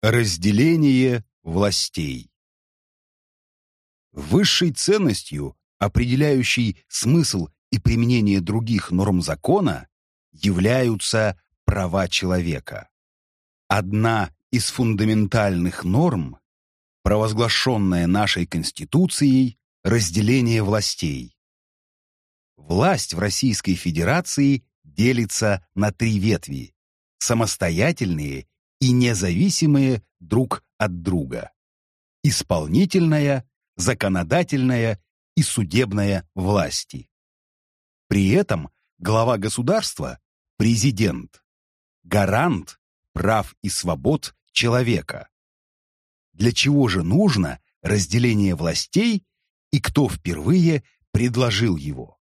Разделение властей Высшей ценностью, определяющей смысл и применение других норм закона, являются права человека. Одна из фундаментальных норм, провозглашенная нашей Конституцией, разделение властей. Власть в Российской Федерации делится на три ветви – самостоятельные и независимые друг от друга. Исполнительная, законодательная и судебная власти. При этом глава государства – президент, гарант прав и свобод человека. Для чего же нужно разделение властей и кто впервые предложил его?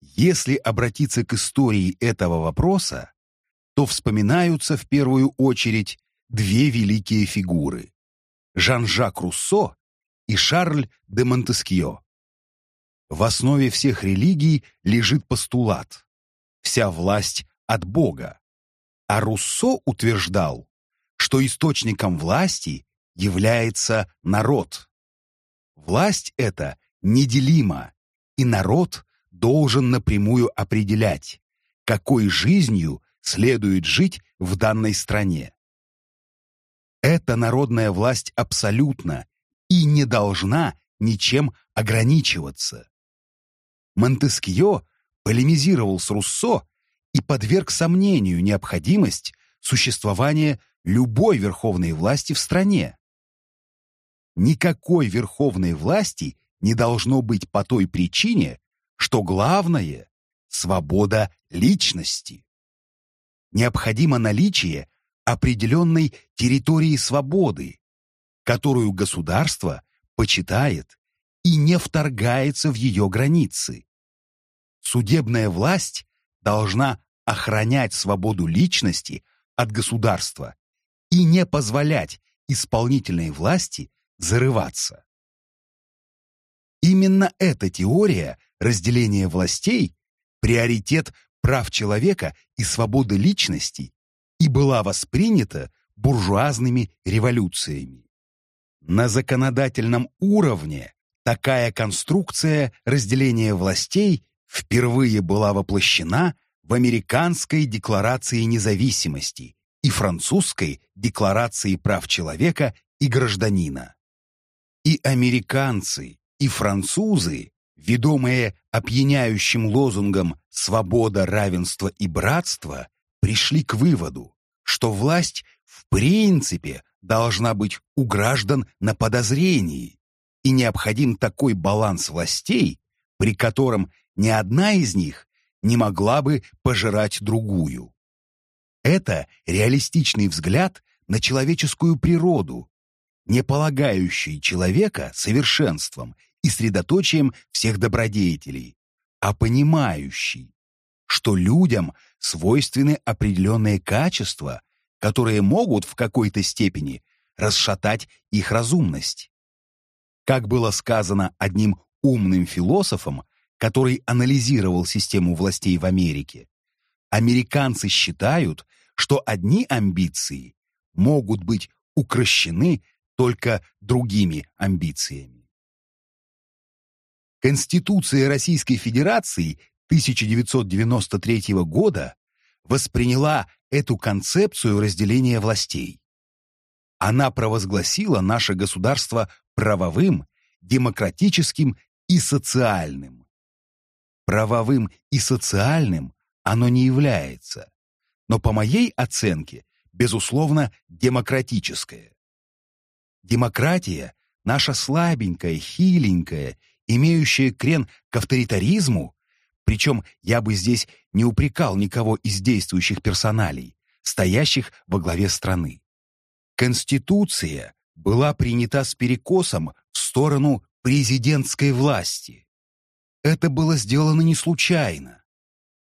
Если обратиться к истории этого вопроса, то вспоминаются в первую очередь две великие фигуры – Жан-Жак Руссо и Шарль де Монтескье. В основе всех религий лежит постулат «вся власть от Бога», а Руссо утверждал, что источником власти является народ. Власть эта неделима, и народ должен напрямую определять, какой жизнью следует жить в данной стране. Эта народная власть абсолютна и не должна ничем ограничиваться. Монтескье полемизировал с Руссо и подверг сомнению необходимость существования любой верховной власти в стране. Никакой верховной власти не должно быть по той причине, что главное – свобода личности. Необходимо наличие определенной территории свободы, которую государство почитает и не вторгается в ее границы. Судебная власть должна охранять свободу личности от государства и не позволять исполнительной власти зарываться. Именно эта теория разделения властей, приоритет прав человека и свободы личности и была воспринята буржуазными революциями. На законодательном уровне такая конструкция разделения властей впервые была воплощена в Американской декларации независимости и Французской декларации прав человека и гражданина. И американцы, и французы, ведомые опьяняющим лозунгом «свобода, равенство и братство», пришли к выводу, что власть в принципе должна быть у граждан на подозрении, и необходим такой баланс властей, при котором ни одна из них не могла бы пожирать другую. Это реалистичный взгляд на человеческую природу, не полагающий человека совершенством и средоточием всех добродетелей, а понимающий, что людям свойственны определенные качества, которые могут в какой-то степени расшатать их разумность. Как было сказано одним умным философом, который анализировал систему властей в Америке, американцы считают, что одни амбиции могут быть укращены только другими амбициями. Конституция Российской Федерации 1993 года восприняла эту концепцию разделения властей. Она провозгласила наше государство правовым, демократическим и социальным. Правовым и социальным оно не является, но по моей оценке, безусловно, демократическое. Демократия, наша слабенькая, хиленькая, имеющая крен к авторитаризму, причем я бы здесь не упрекал никого из действующих персоналей, стоящих во главе страны. Конституция была принята с перекосом в сторону президентской власти. Это было сделано не случайно.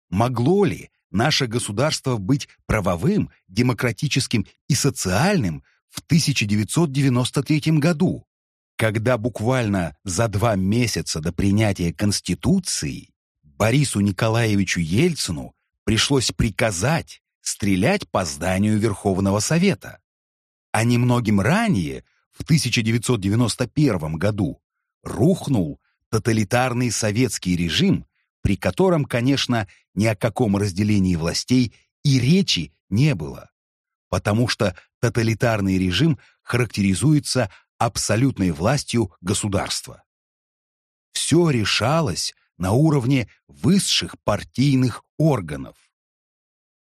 Могло ли наше государство быть правовым, демократическим и социальным в 1993 году, когда буквально за два месяца до принятия Конституции Борису Николаевичу Ельцину пришлось приказать стрелять по зданию Верховного Совета. а немногим ранее, в 1991 году, рухнул тоталитарный советский режим, при котором, конечно, ни о каком разделении властей и речи не было, потому что тоталитарный режим характеризуется абсолютной властью государства. Все решалось на уровне высших партийных органов.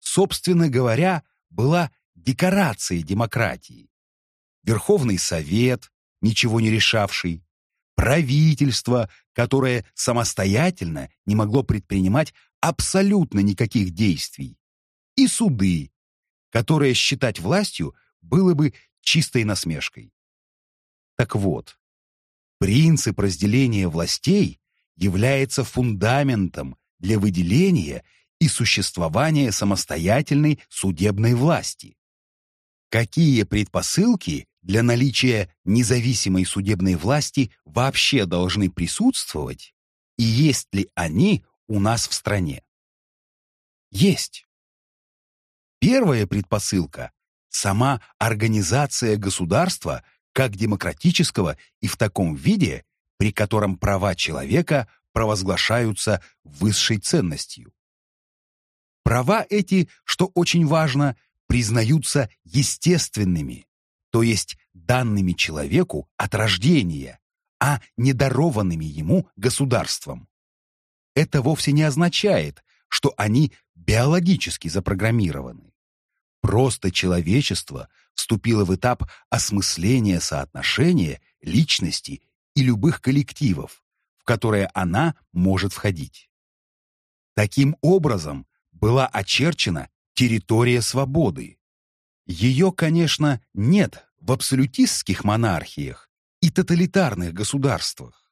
Собственно говоря, была декорация демократии. Верховный Совет, ничего не решавший, правительство, которое самостоятельно не могло предпринимать абсолютно никаких действий, и суды, которые считать властью было бы чистой насмешкой. Так вот, принцип разделения властей является фундаментом для выделения и существования самостоятельной судебной власти. Какие предпосылки для наличия независимой судебной власти вообще должны присутствовать и есть ли они у нас в стране? Есть. Первая предпосылка – сама организация государства как демократического и в таком виде, при котором права человека провозглашаются высшей ценностью. Права эти, что очень важно, признаются естественными, то есть данными человеку от рождения, а не дарованными ему государством. Это вовсе не означает, что они биологически запрограммированы. Просто человечество вступило в этап осмысления соотношения личности и любых коллективов, в которые она может входить. Таким образом, была очерчена территория свободы. Ее, конечно, нет в абсолютистских монархиях и тоталитарных государствах.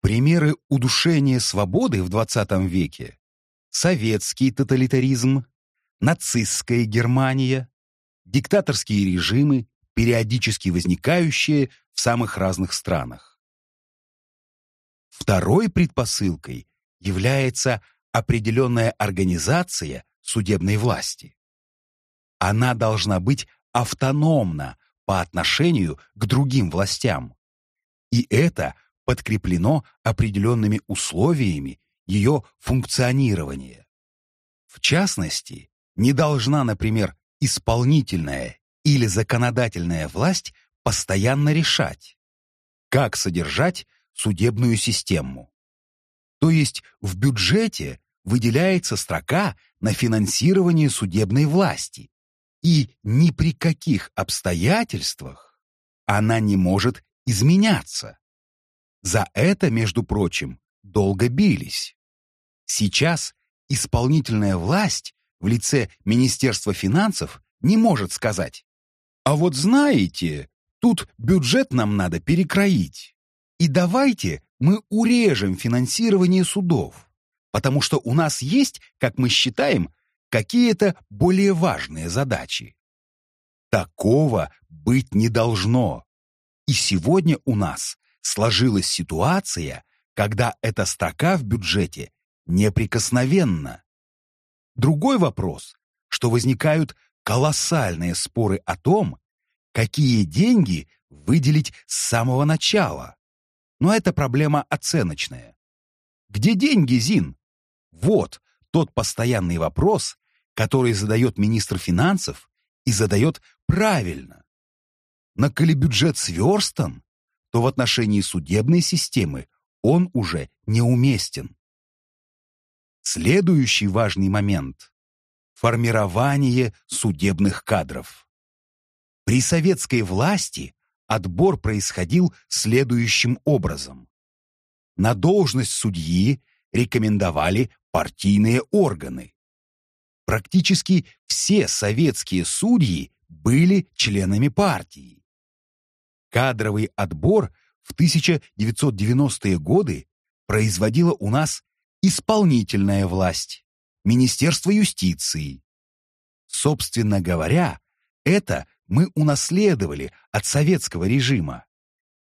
Примеры удушения свободы в XX веке – советский тоталитаризм, нацистская Германия, диктаторские режимы, периодически возникающие в самых разных странах. Второй предпосылкой является определенная организация судебной власти. Она должна быть автономна по отношению к другим властям. И это подкреплено определенными условиями ее функционирования. В частности, не должна, например, исполнительная или законодательная власть постоянно решать, как содержать судебную систему. То есть в бюджете выделяется строка на финансирование судебной власти, и ни при каких обстоятельствах она не может изменяться. За это, между прочим, долго бились. Сейчас исполнительная власть в лице Министерства финансов не может сказать «А вот знаете, тут бюджет нам надо перекроить, и давайте мы урежем финансирование судов, потому что у нас есть, как мы считаем, какие-то более важные задачи. Такого быть не должно. И сегодня у нас сложилась ситуация, когда эта строка в бюджете неприкосновенна. Другой вопрос, что возникают колоссальные споры о том, какие деньги выделить с самого начала. Но это проблема оценочная. Где деньги, Зин? Вот тот постоянный вопрос, который задает министр финансов и задает правильно. Но коли бюджет сверстан, то в отношении судебной системы он уже неуместен. Следующий важный момент – формирование судебных кадров. При советской власти отбор происходил следующим образом. На должность судьи рекомендовали партийные органы. Практически все советские судьи были членами партии. Кадровый отбор в 1990-е годы производила у нас исполнительная власть, Министерство юстиции. Собственно говоря, это мы унаследовали от советского режима.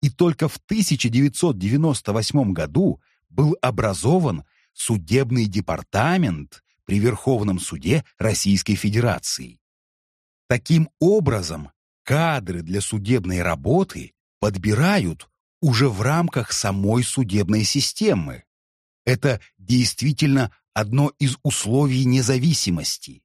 И только в 1998 году был образован судебный департамент при Верховном суде Российской Федерации. Таким образом, кадры для судебной работы подбирают уже в рамках самой судебной системы. Это действительно одно из условий независимости.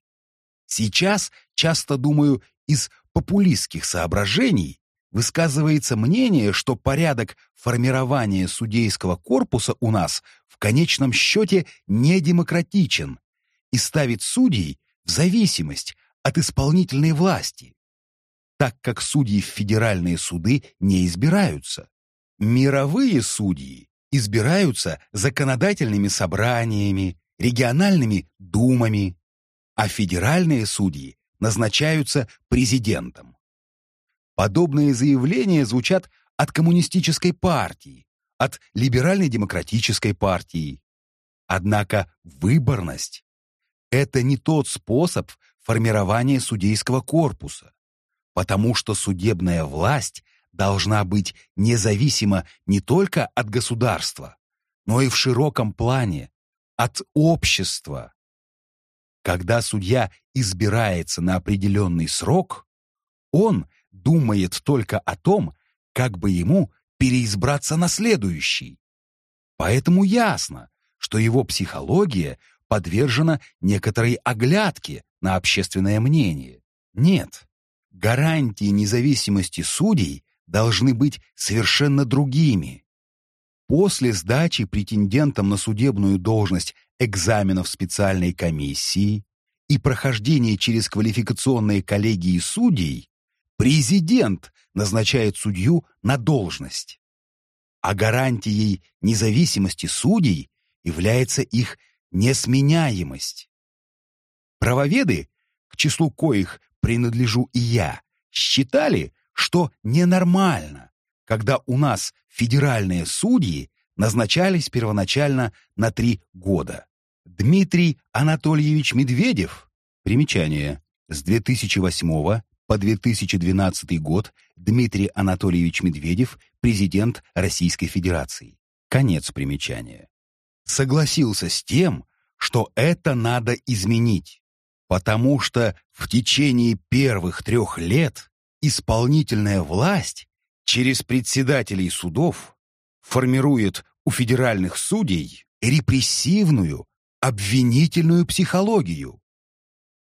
Сейчас часто думаю из популистских соображений высказывается мнение, что порядок формирования судейского корпуса у нас в конечном счете недемократичен и ставит судей в зависимость от исполнительной власти, так как судьи в федеральные суды не избираются. Мировые судьи избираются законодательными собраниями, региональными думами, а федеральные судьи назначаются президентом. Подобные заявления звучат от коммунистической партии, от либеральной-демократической партии. Однако выборность – это не тот способ формирования судейского корпуса, потому что судебная власть должна быть независима не только от государства, но и в широком плане от общества. Когда судья избирается на определенный срок, он думает только о том, как бы ему переизбраться на следующий. Поэтому ясно, что его психология подвержена некоторой оглядке на общественное мнение. Нет, гарантии независимости судей должны быть совершенно другими. После сдачи претендентам на судебную должность экзаменов специальной комиссии и прохождения через квалификационные коллегии судей, президент назначает судью на должность. А гарантией независимости судей является их несменяемость. Правоведы, к числу коих принадлежу и я, считали, что ненормально, когда у нас федеральные судьи назначались первоначально на три года. Дмитрий Анатольевич Медведев, примечание, с 2008 по 2012 год Дмитрий Анатольевич Медведев, президент Российской Федерации. Конец примечания. Согласился с тем, что это надо изменить, потому что в течение первых трех лет исполнительная власть через председателей судов формирует у федеральных судей репрессивную, обвинительную психологию.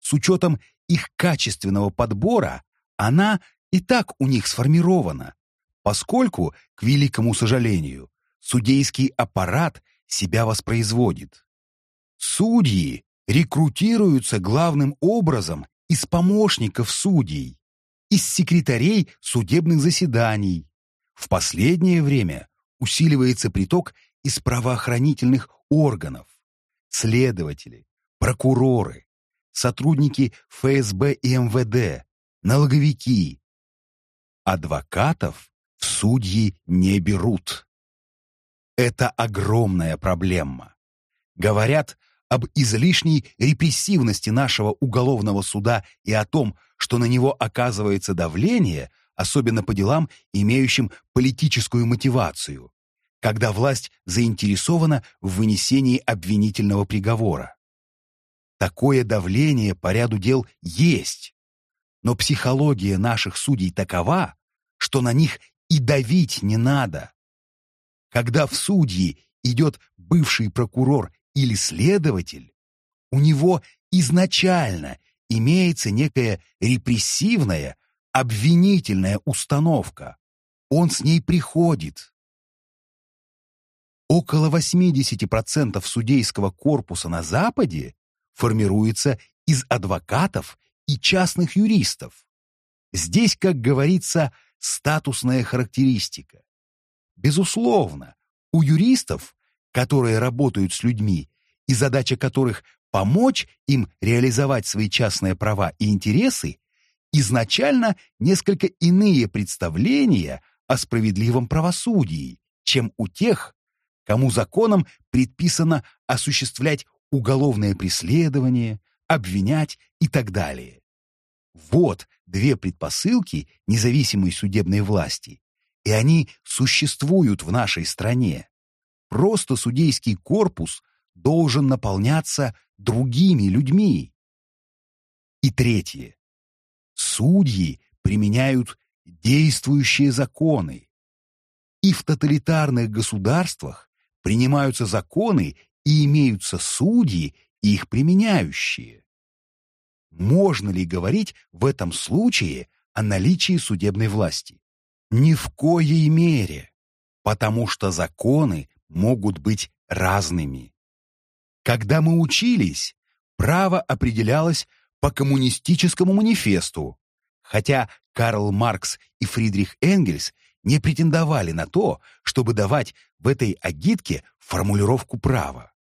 С учетом их качественного подбора она и так у них сформирована, поскольку, к великому сожалению, судейский аппарат себя воспроизводит. Судьи рекрутируются главным образом из помощников судей, из секретарей судебных заседаний. В последнее время усиливается приток из правоохранительных органов. Следователи, прокуроры, сотрудники ФСБ и МВД, налоговики. Адвокатов в судьи не берут. Это огромная проблема. Говорят, об излишней репрессивности нашего уголовного суда и о том, что на него оказывается давление, особенно по делам, имеющим политическую мотивацию, когда власть заинтересована в вынесении обвинительного приговора. Такое давление по ряду дел есть, но психология наших судей такова, что на них и давить не надо. Когда в судьи идет бывший прокурор или следователь, у него изначально имеется некая репрессивная, обвинительная установка. Он с ней приходит. Около 80% судейского корпуса на Западе формируется из адвокатов и частных юристов. Здесь, как говорится, статусная характеристика. Безусловно, у юристов которые работают с людьми, и задача которых помочь им реализовать свои частные права и интересы, изначально несколько иные представления о справедливом правосудии, чем у тех, кому законом предписано осуществлять уголовное преследование, обвинять и так далее. Вот две предпосылки независимой судебной власти, и они существуют в нашей стране. Просто судейский корпус должен наполняться другими людьми. И третье. Судьи применяют действующие законы. И в тоталитарных государствах принимаются законы и имеются судьи, их применяющие. Можно ли говорить в этом случае о наличии судебной власти? Ни в коей мере, потому что законы могут быть разными. Когда мы учились, право определялось по коммунистическому манифесту, хотя Карл Маркс и Фридрих Энгельс не претендовали на то, чтобы давать в этой агитке формулировку права.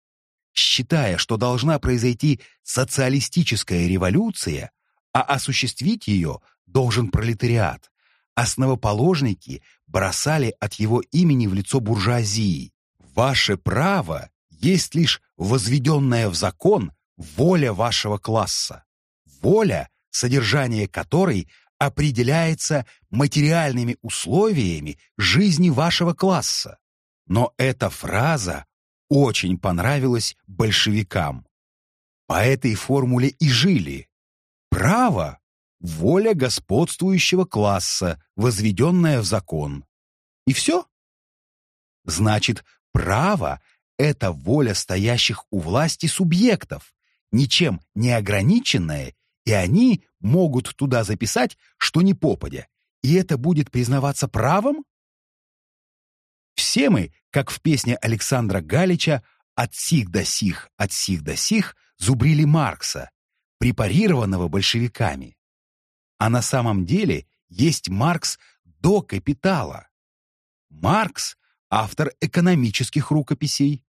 Считая, что должна произойти социалистическая революция, а осуществить ее должен пролетариат, основоположники бросали от его имени в лицо буржуазии. Ваше право есть лишь возведенная в закон воля вашего класса. Воля, содержание которой определяется материальными условиями жизни вашего класса. Но эта фраза очень понравилась большевикам. По этой формуле и жили. Право – воля господствующего класса, возведенная в закон. И все. Значит, право – это воля стоящих у власти субъектов, ничем не ограниченная и они могут туда записать, что не попадя, и это будет признаваться правом? Все мы, как в песне Александра Галича «От сих до сих, от сих до сих» зубрили Маркса, препарированного большевиками. А на самом деле есть Маркс до капитала. Маркс — автор экономических рукописей.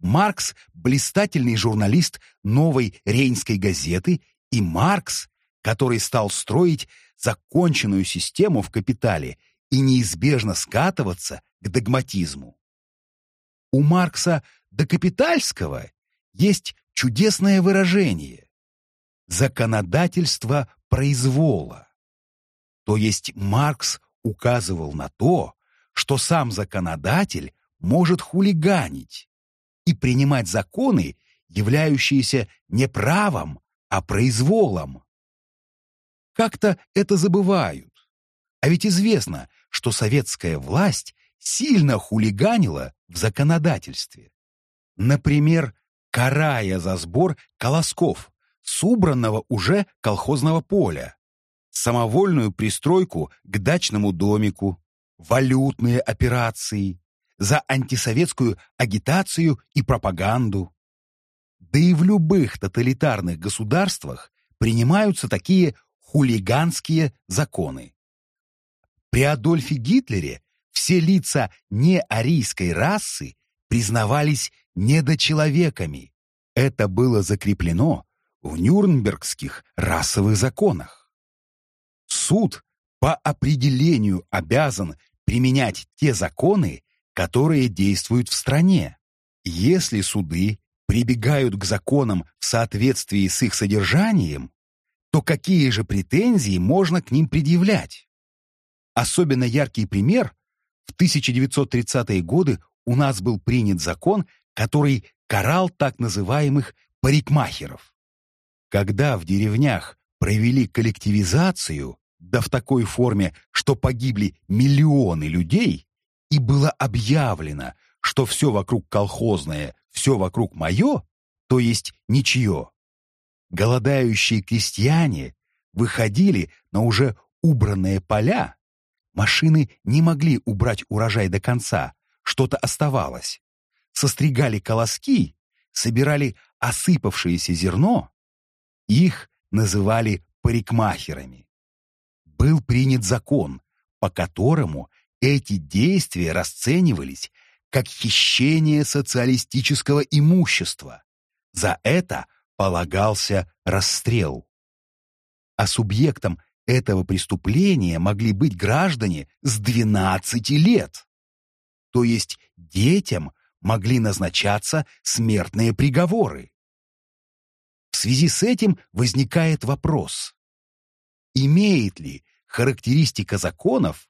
Маркс — блистательный журналист новой Рейнской газеты и Маркс, который стал строить законченную систему в капитале и неизбежно скатываться к догматизму. У Маркса до капитальского есть чудесное выражение «законодательство произвола». То есть Маркс указывал на то, что сам законодатель может хулиганить и принимать законы, являющиеся не правом, а произволом. Как-то это забывают. А ведь известно, что советская власть сильно хулиганила в законодательстве. Например, карая за сбор колосков с убранного уже колхозного поля, самовольную пристройку к дачному домику, валютные операции, за антисоветскую агитацию и пропаганду. Да и в любых тоталитарных государствах принимаются такие хулиганские законы. При Адольфе Гитлере все лица неарийской расы признавались недочеловеками. Это было закреплено в Нюрнбергских расовых законах. Суд по определению обязан применять те законы, которые действуют в стране. Если суды прибегают к законам в соответствии с их содержанием, то какие же претензии можно к ним предъявлять? Особенно яркий пример – в 1930-е годы у нас был принят закон, который карал так называемых парикмахеров. Когда в деревнях провели коллективизацию, да в такой форме, что погибли миллионы людей, и было объявлено, что все вокруг колхозное все вокруг мое, то есть ничье. Голодающие крестьяне выходили на уже убранные поля. Машины не могли убрать урожай до конца, что-то оставалось. Состригали колоски, собирали осыпавшееся зерно. Их называли парикмахерами. Был принят закон, по которому эти действия расценивались как хищение социалистического имущества. За это полагался расстрел. А субъектом этого преступления могли быть граждане с 12 лет. То есть детям могли назначаться смертные приговоры. В связи с этим возникает вопрос, имеет ли характеристика законов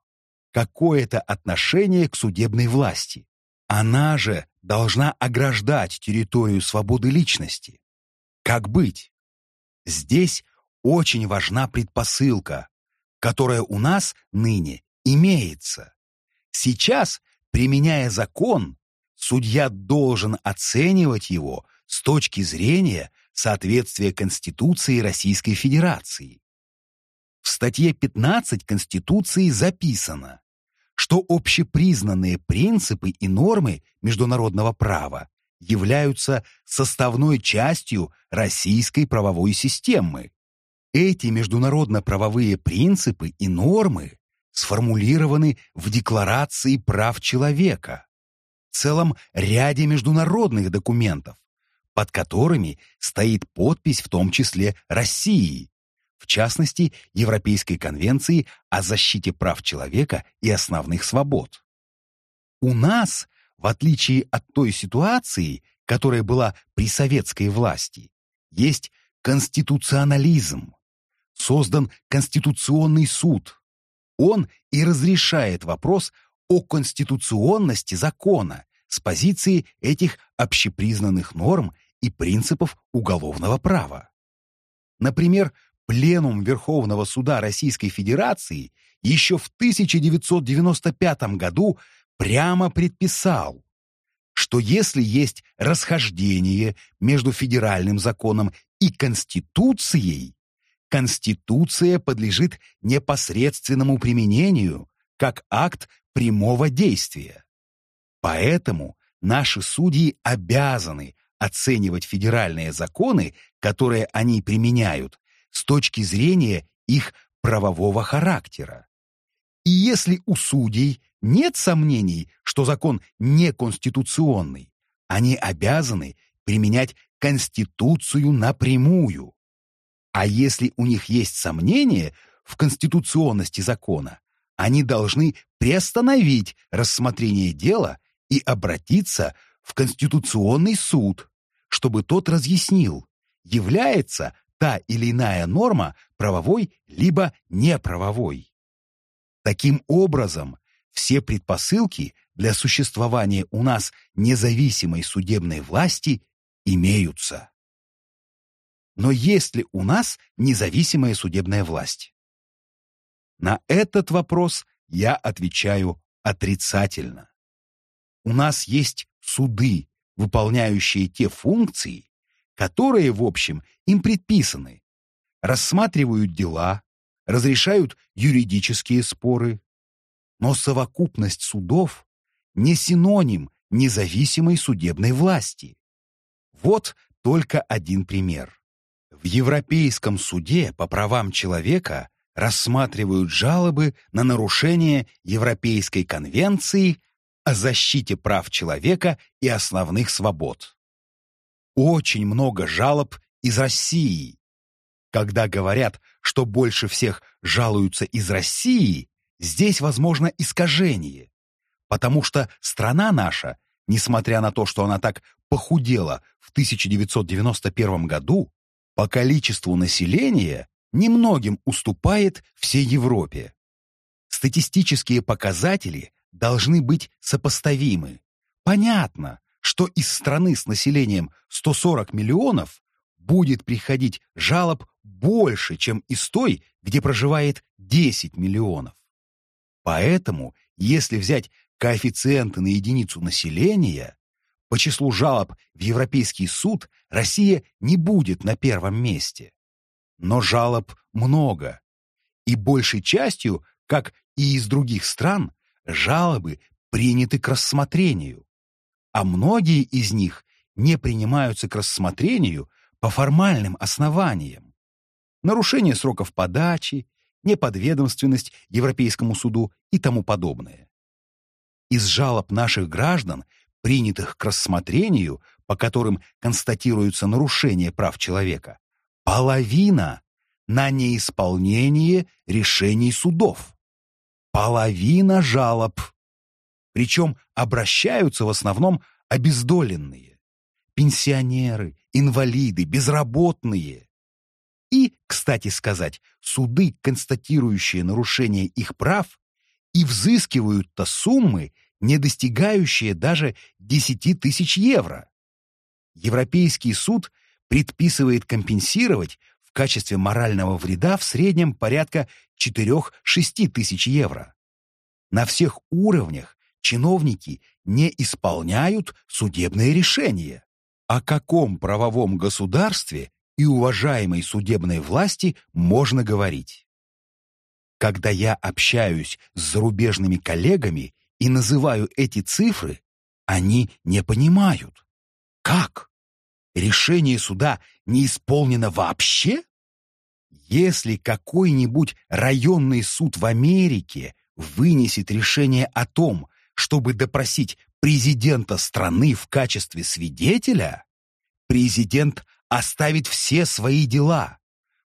какое-то отношение к судебной власти? Она же должна ограждать территорию свободы личности. Как быть? Здесь очень важна предпосылка, которое у нас ныне имеется. Сейчас, применяя закон, судья должен оценивать его с точки зрения соответствия Конституции Российской Федерации. В статье 15 Конституции записано, что общепризнанные принципы и нормы международного права являются составной частью российской правовой системы. Эти международно-правовые принципы и нормы сформулированы в Декларации прав человека, в целом ряде международных документов, под которыми стоит подпись в том числе России, в частности, Европейской конвенции о защите прав человека и основных свобод. У нас, в отличие от той ситуации, которая была при советской власти, есть конституционализм. Создан Конституционный суд. Он и разрешает вопрос о конституционности закона с позиции этих общепризнанных норм и принципов уголовного права. Например, Пленум Верховного Суда Российской Федерации еще в 1995 году прямо предписал, что если есть расхождение между федеральным законом и Конституцией, Конституция подлежит непосредственному применению как акт прямого действия. Поэтому наши судьи обязаны оценивать федеральные законы, которые они применяют, с точки зрения их правового характера. И если у судей нет сомнений, что закон неконституционный, они обязаны применять Конституцию напрямую. А если у них есть сомнения в конституционности закона, они должны приостановить рассмотрение дела и обратиться в Конституционный суд, чтобы тот разъяснил, является та или иная норма правовой либо неправовой. Таким образом, все предпосылки для существования у нас независимой судебной власти имеются. Но есть ли у нас независимая судебная власть? На этот вопрос я отвечаю отрицательно. У нас есть суды, выполняющие те функции, которые, в общем, им предписаны, рассматривают дела, разрешают юридические споры. Но совокупность судов не синоним независимой судебной власти. Вот только один пример. В Европейском суде по правам человека рассматривают жалобы на нарушение Европейской конвенции о защите прав человека и основных свобод. Очень много жалоб из России. Когда говорят, что больше всех жалуются из России, здесь возможно искажение, потому что страна наша, несмотря на то, что она так похудела в 1991 году, по количеству населения немногим уступает всей Европе. Статистические показатели должны быть сопоставимы. Понятно, что из страны с населением 140 миллионов будет приходить жалоб больше, чем из той, где проживает 10 миллионов. Поэтому, если взять коэффициенты на единицу населения, по числу жалоб в Европейский суд Россия не будет на первом месте. Но жалоб много. И большей частью, как и из других стран, жалобы приняты к рассмотрению. А многие из них не принимаются к рассмотрению по формальным основаниям. Нарушение сроков подачи, неподведомственность Европейскому суду и тому подобное. Из жалоб наших граждан, принятых к рассмотрению, по которым констатируются нарушения прав человека, половина на неисполнение решений судов. Половина жалоб. Причем обращаются в основном обездоленные. Пенсионеры, инвалиды, безработные. И, кстати сказать, суды, констатирующие нарушение их прав, и взыскивают-то суммы, не достигающие даже 10 тысяч евро. Европейский суд предписывает компенсировать в качестве морального вреда в среднем порядка 4-6 тысяч евро. На всех уровнях чиновники не исполняют судебные решения. О каком правовом государстве и уважаемой судебной власти можно говорить? Когда я общаюсь с зарубежными коллегами и называю эти цифры, они не понимают. Как? Решение суда не исполнено вообще? Если какой-нибудь районный суд в Америке вынесет решение о том, чтобы допросить президента страны в качестве свидетеля, президент оставит все свои дела,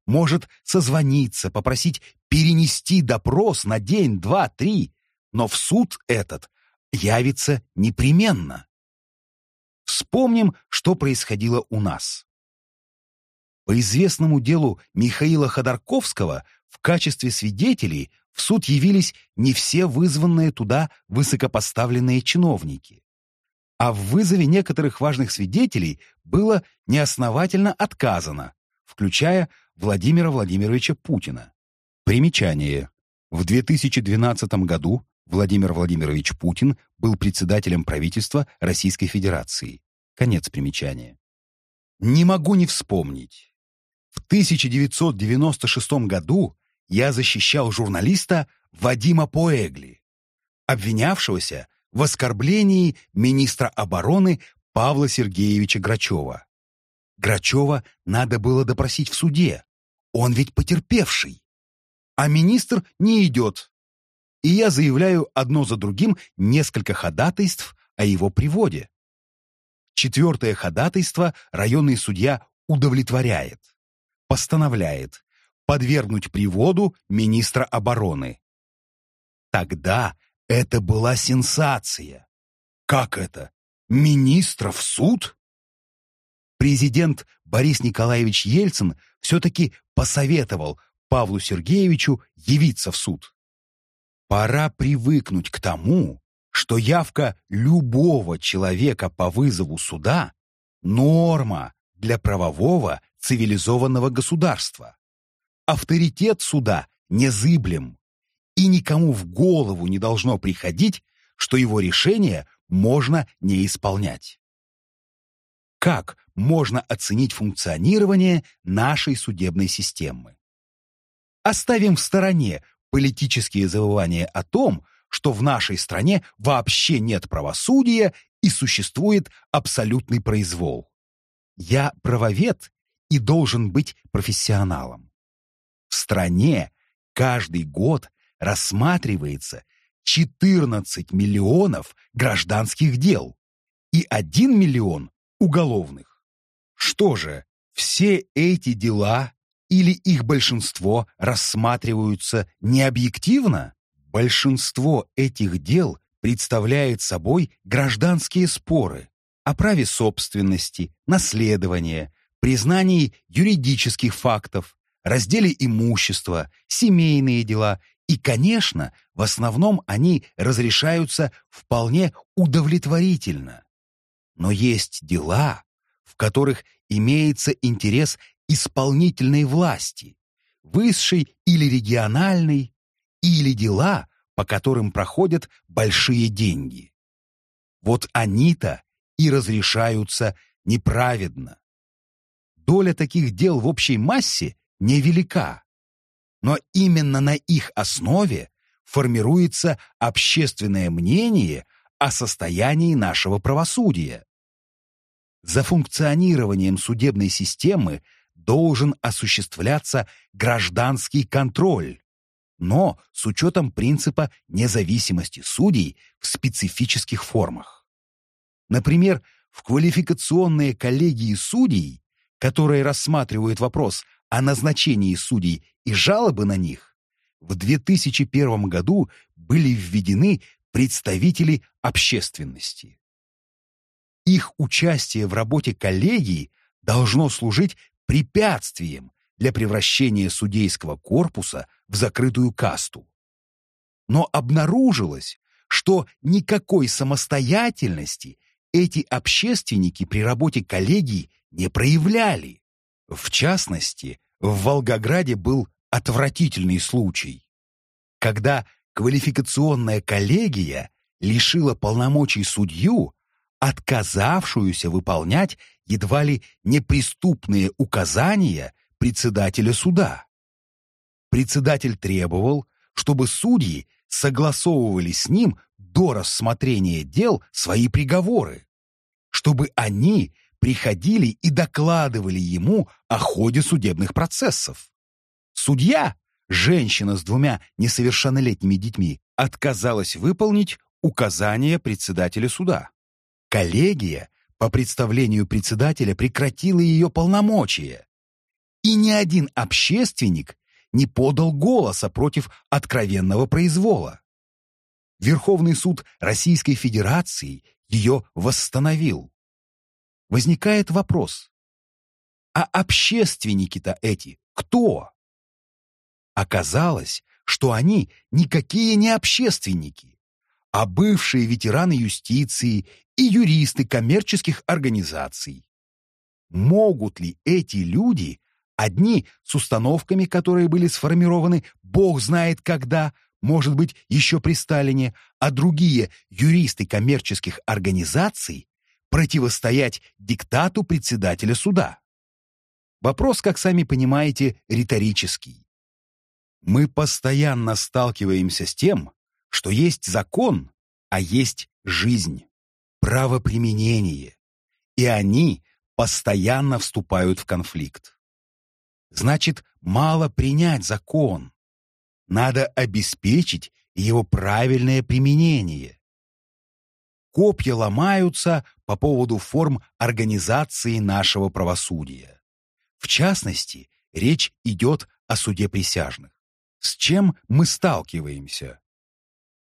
может созвониться, попросить перенести допрос на день, два, три, но в суд этот явится непременно. Вспомним, что происходило у нас. По известному делу Михаила Ходорковского в качестве свидетелей в суд явились не все вызванные туда высокопоставленные чиновники. А в вызове некоторых важных свидетелей было неосновательно отказано, включая Владимира Владимировича Путина. Примечание. В 2012 году Владимир Владимирович Путин был председателем правительства Российской Федерации. Конец примечания. Не могу не вспомнить. В 1996 году я защищал журналиста Вадима Поэгли, обвинявшегося в оскорблении министра обороны Павла Сергеевича Грачева. Грачева надо было допросить в суде. Он ведь потерпевший. А министр не идет. И я заявляю одно за другим несколько ходатайств о его приводе. Четвертое ходатайство районный судья удовлетворяет. Постановляет подвергнуть приводу министра обороны. Тогда это была сенсация. Как это? Министра в суд? Президент Борис Николаевич Ельцин все-таки посоветовал Павлу Сергеевичу явиться в суд. Пора привыкнуть к тому, что явка любого человека по вызову суда – норма для правового цивилизованного государства авторитет суда незыблем, и никому в голову не должно приходить, что его решение можно не исполнять. Как можно оценить функционирование нашей судебной системы? Оставим в стороне политические завывания о том, что в нашей стране вообще нет правосудия и существует абсолютный произвол. Я правовед и должен быть профессионалом. В стране каждый год рассматривается 14 миллионов гражданских дел и 1 миллион уголовных. Что же, все эти дела или их большинство рассматриваются необъективно? Большинство этих дел представляет собой гражданские споры о праве собственности, наследования, признании юридических фактов, разделе имущества, семейные дела, и, конечно, в основном они разрешаются вполне удовлетворительно. Но есть дела, в которых имеется интерес исполнительной власти, высшей или региональной, или дела, по которым проходят большие деньги. Вот они-то и разрешаются неправедно. Доля таких дел в общей массе невелика, но именно на их основе формируется общественное мнение о состоянии нашего правосудия. За функционированием судебной системы должен осуществляться гражданский контроль, но с учетом принципа независимости судей в специфических формах. Например, в квалификационные коллегии судей, которые рассматривают вопрос о назначении судей и жалобы на них, в 2001 году были введены представители общественности. Их участие в работе коллегии должно служить препятствием для превращения судейского корпуса в закрытую касту. Но обнаружилось, что никакой самостоятельности эти общественники при работе коллегии не проявляли. В частности, в Волгограде был отвратительный случай, когда квалификационная коллегия лишила полномочий судью, отказавшуюся выполнять едва ли неприступные указания председателя суда. Председатель требовал, чтобы судьи согласовывали с ним до рассмотрения дел свои приговоры, чтобы они приходили и докладывали ему о ходе судебных процессов. Судья, женщина с двумя несовершеннолетними детьми, отказалась выполнить указания председателя суда. Коллегия по представлению председателя прекратила ее полномочия. И ни один общественник не подал голоса против откровенного произвола. Верховный суд Российской Федерации ее восстановил. Возникает вопрос, а общественники-то эти кто? Оказалось, что они никакие не общественники, а бывшие ветераны юстиции и юристы коммерческих организаций. Могут ли эти люди, одни с установками, которые были сформированы бог знает когда, может быть, еще при Сталине, а другие юристы коммерческих организаций, противостоять диктату председателя суда? Вопрос, как сами понимаете, риторический. Мы постоянно сталкиваемся с тем, что есть закон, а есть жизнь, правоприменение, и они постоянно вступают в конфликт. Значит, мало принять закон, надо обеспечить его правильное применение. Копья ломаются по поводу форм организации нашего правосудия. В частности, речь идет о суде присяжных. С чем мы сталкиваемся?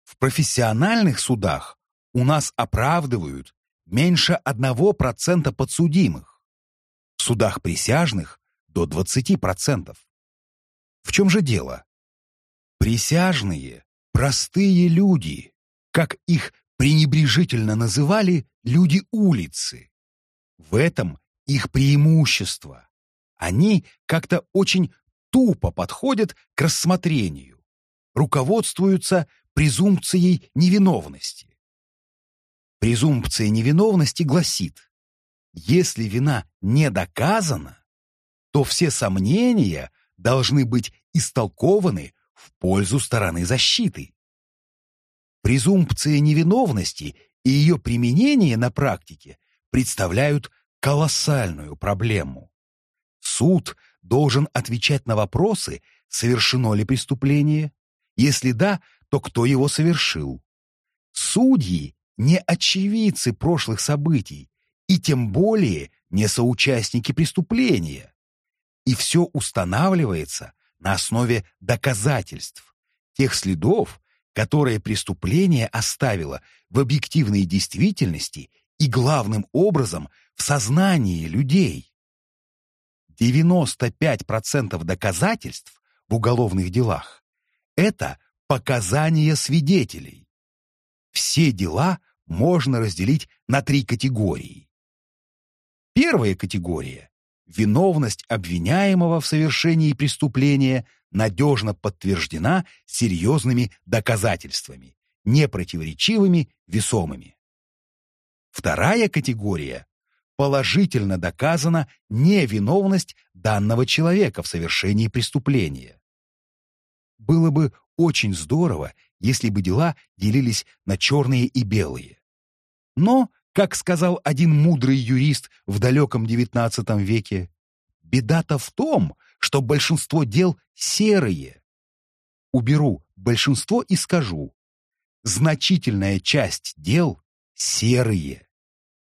В профессиональных судах у нас оправдывают меньше 1% подсудимых. В судах присяжных до 20%. В чем же дело? Присяжные – простые люди, как их пренебрежительно называли люди улицы. В этом их преимущество. Они как-то очень тупо подходят к рассмотрению, руководствуются презумпцией невиновности. Презумпция невиновности гласит, если вина не доказана, то все сомнения должны быть истолкованы в пользу стороны защиты. Презумпция невиновности и ее применение на практике представляют колоссальную проблему. Суд должен отвечать на вопросы, совершено ли преступление, если да, то кто его совершил. Судьи не очевидцы прошлых событий и тем более не соучастники преступления. И все устанавливается на основе доказательств, тех следов, которые преступление оставило в объективной действительности и главным образом в сознании людей. 95% доказательств в уголовных делах – это показания свидетелей. Все дела можно разделить на три категории. Первая категория – виновность обвиняемого в совершении преступления надежно подтверждена серьезными доказательствами, непротиворечивыми, весомыми. Вторая категория положительно доказана невиновность данного человека в совершении преступления. Было бы очень здорово, если бы дела делились на черные и белые. Но, как сказал один мудрый юрист в далеком XIX веке, беда-то в том, что большинство дел серые. Уберу большинство и скажу, значительная часть дел серые.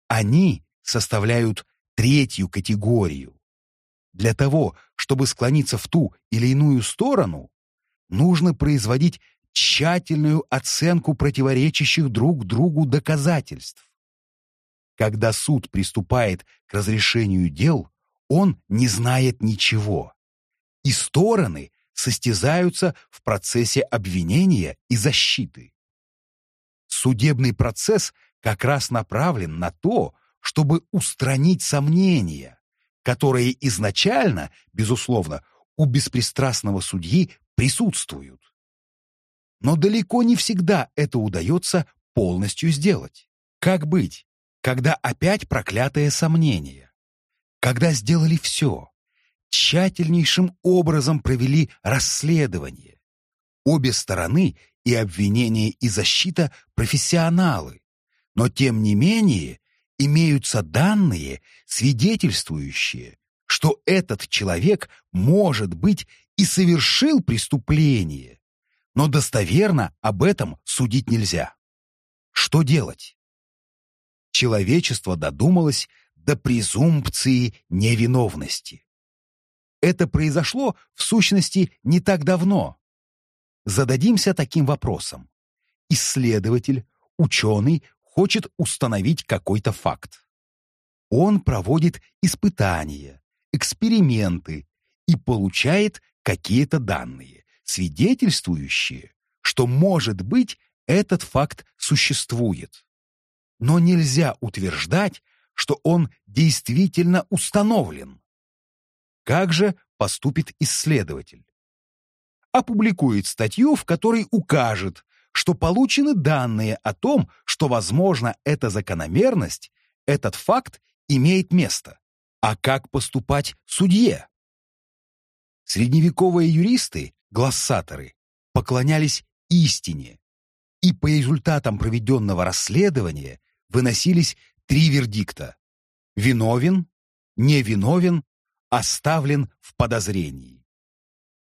Они составляют третью категорию. Для того, чтобы склониться в ту или иную сторону, нужно производить тщательную оценку противоречащих друг другу доказательств. Когда суд приступает к разрешению дел, он не знает ничего. И стороны состязаются в процессе обвинения и защиты. Судебный процесс как раз направлен на то, чтобы устранить сомнения, которые изначально, безусловно, у беспристрастного судьи присутствуют. Но далеко не всегда это удается полностью сделать. Как быть, когда опять проклятое сомнение? Когда сделали все, тщательнейшим образом провели расследование. Обе стороны, и обвинение, и защита – профессионалы, но тем не менее имеются данные, свидетельствующие, что этот человек, может быть, и совершил преступление, но достоверно об этом судить нельзя. Что делать? Человечество додумалось до презумпции невиновности. Это произошло, в сущности, не так давно. Зададимся таким вопросом. Исследователь, ученый хочет установить какой-то факт. Он проводит испытания, эксперименты и получает какие-то данные, свидетельствующие, что, может быть, этот факт существует. Но нельзя утверждать, что он действительно установлен. Как же поступит исследователь? Опубликует статью, в которой укажет, что получены данные о том, что, возможно, эта закономерность, этот факт имеет место. А как поступать судье? Средневековые юристы, глассаторы, поклонялись истине, и по результатам проведенного расследования выносились три вердикта. Виновен, невиновен оставлен в подозрении.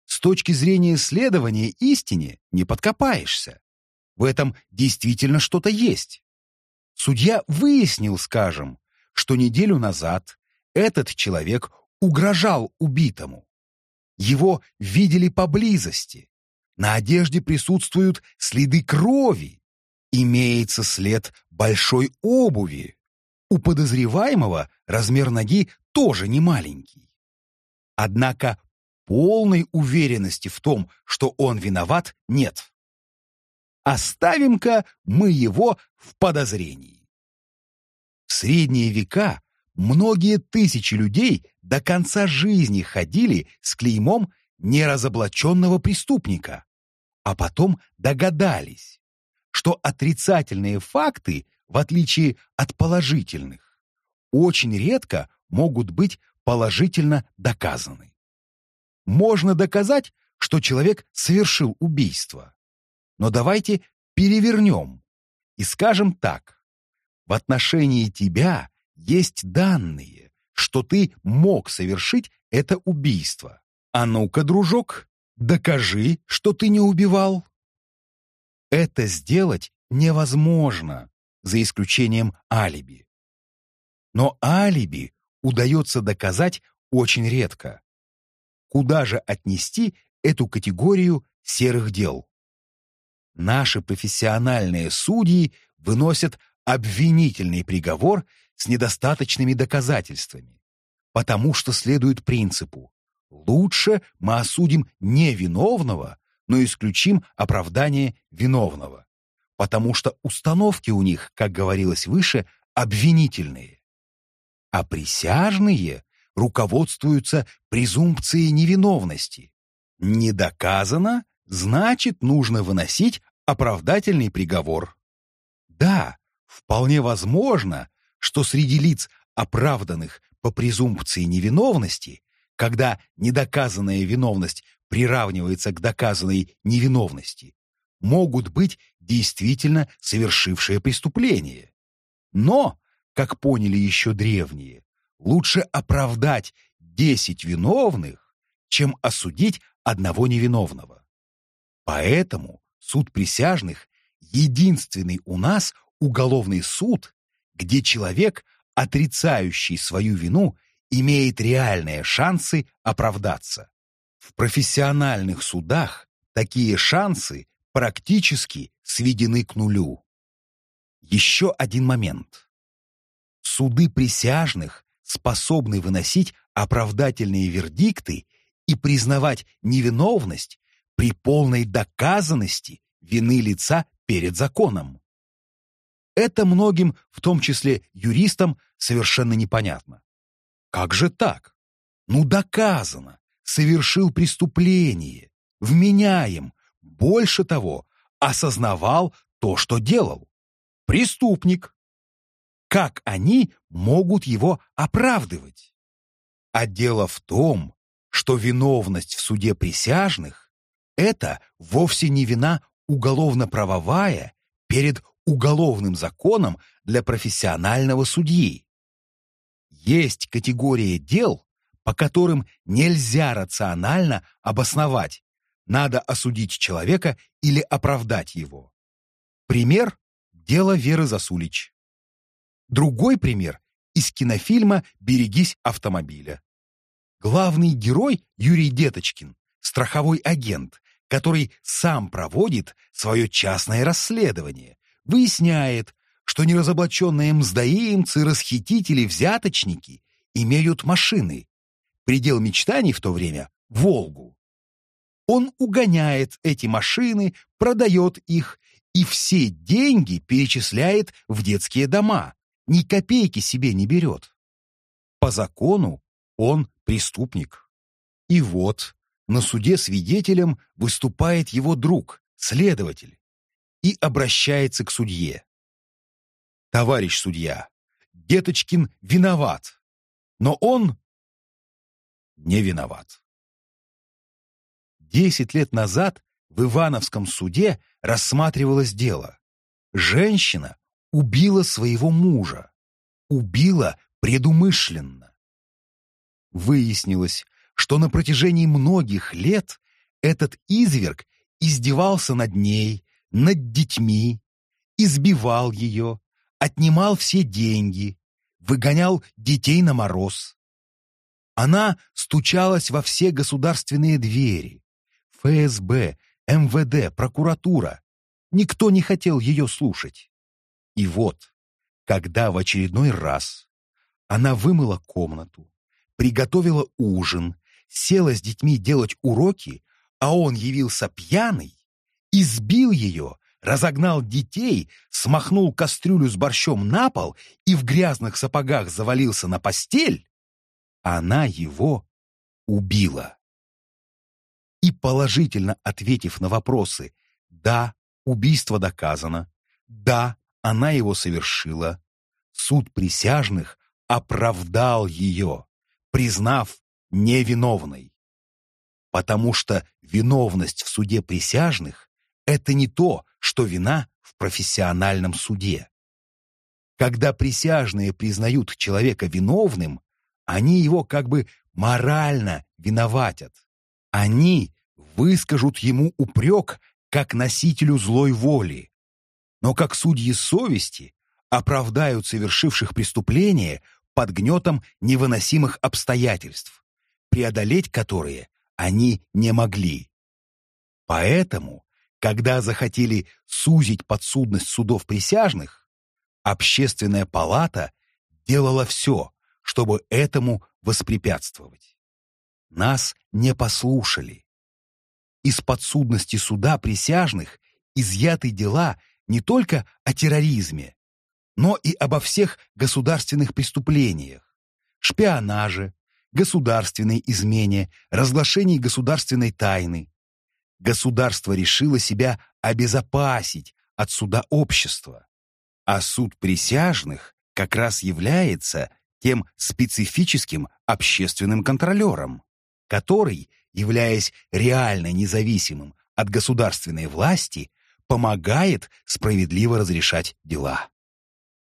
С точки зрения следования истине не подкопаешься. В этом действительно что-то есть. Судья выяснил, скажем, что неделю назад этот человек угрожал убитому. Его видели поблизости. На одежде присутствуют следы крови. Имеется след большой обуви. У подозреваемого размер ноги тоже не маленький. Однако полной уверенности в том, что он виноват, нет. Оставим-ка мы его в подозрении. В средние века многие тысячи людей до конца жизни ходили с клеймом неразоблаченного преступника, а потом догадались, что отрицательные факты, в отличие от положительных, очень редко могут быть положительно доказаны. Можно доказать, что человек совершил убийство. Но давайте перевернем и скажем так. В отношении тебя есть данные, что ты мог совершить это убийство. А ну-ка, дружок, докажи, что ты не убивал. Это сделать невозможно, за исключением алиби. Но алиби удается доказать очень редко. Куда же отнести эту категорию серых дел? Наши профессиональные судьи выносят обвинительный приговор с недостаточными доказательствами, потому что следует принципу «лучше мы осудим невиновного, но исключим оправдание виновного», потому что установки у них, как говорилось выше, обвинительные а присяжные руководствуются презумпцией невиновности. Не доказано, значит, нужно выносить оправдательный приговор. Да, вполне возможно, что среди лиц, оправданных по презумпции невиновности, когда недоказанная виновность приравнивается к доказанной невиновности, могут быть действительно совершившие преступление. Но как поняли еще древние, лучше оправдать десять виновных, чем осудить одного невиновного. Поэтому суд присяжных — единственный у нас уголовный суд, где человек, отрицающий свою вину, имеет реальные шансы оправдаться. В профессиональных судах такие шансы практически сведены к нулю. Еще один момент. Суды присяжных способны выносить оправдательные вердикты и признавать невиновность при полной доказанности вины лица перед законом. Это многим, в том числе юристам, совершенно непонятно. Как же так? Ну, доказано. совершил преступление, вменяем, больше того, осознавал то, что делал. Преступник. Как они могут его оправдывать? А дело в том, что виновность в суде присяжных – это вовсе не вина уголовно-правовая перед уголовным законом для профессионального судьи. Есть категория дел, по которым нельзя рационально обосновать, надо осудить человека или оправдать его. Пример – дело Веры Засулич. Другой пример – из кинофильма «Берегись автомобиля». Главный герой Юрий Деточкин, страховой агент, который сам проводит свое частное расследование, выясняет, что неразоблаченные мздоимцы, расхитители, взяточники имеют машины. Предел мечтаний в то время — «Волгу». Он угоняет эти машины, продает их и все деньги перечисляет в детские дома, ни копейки себе не берет. По закону он преступник. И вот на суде свидетелем выступает его друг, следователь, и обращается к судье. «Товарищ судья, Деточкин виноват, но он не виноват». Десять лет назад в Ивановском суде рассматривалось дело. Женщина убила своего мужа. Убила предумышленно. Выяснилось, что на протяжении многих лет этот изверг издевался над ней, над детьми, избивал ее, отнимал все деньги, выгонял детей на мороз. Она стучалась во все государственные двери. ФСБ, МВД, прокуратура. Никто не хотел ее слушать. И вот, когда в очередной раз она вымыла комнату, приготовила ужин, села с детьми делать уроки, а он явился пьяный, избил ее, разогнал детей, смахнул кастрюлю с борщом на пол и в грязных сапогах завалился на постель, она его убила. И положительно ответив на вопросы «да, убийство доказано», «да, она его совершила», суд присяжных оправдал ее признав невиновной. Потому что виновность в суде присяжных – это не то, что вина в профессиональном суде. Когда присяжные признают человека виновным, они его как бы морально виноватят. Они выскажут ему упрек как носителю злой воли. Но как судьи совести оправдают совершивших преступление под гнетом невыносимых обстоятельств, преодолеть которые они не могли. Поэтому, когда захотели сузить подсудность судов присяжных, общественная палата делала все, чтобы этому воспрепятствовать. Нас не послушали. Из подсудности суда присяжных изъяты дела не только о терроризме, но и обо всех государственных преступлениях, шпионаже, государственной измене, разглашении государственной тайны. Государство решило себя обезопасить от суда общества, а суд присяжных как раз является тем специфическим общественным контролером, который, являясь реально независимым от государственной власти, помогает справедливо разрешать дела.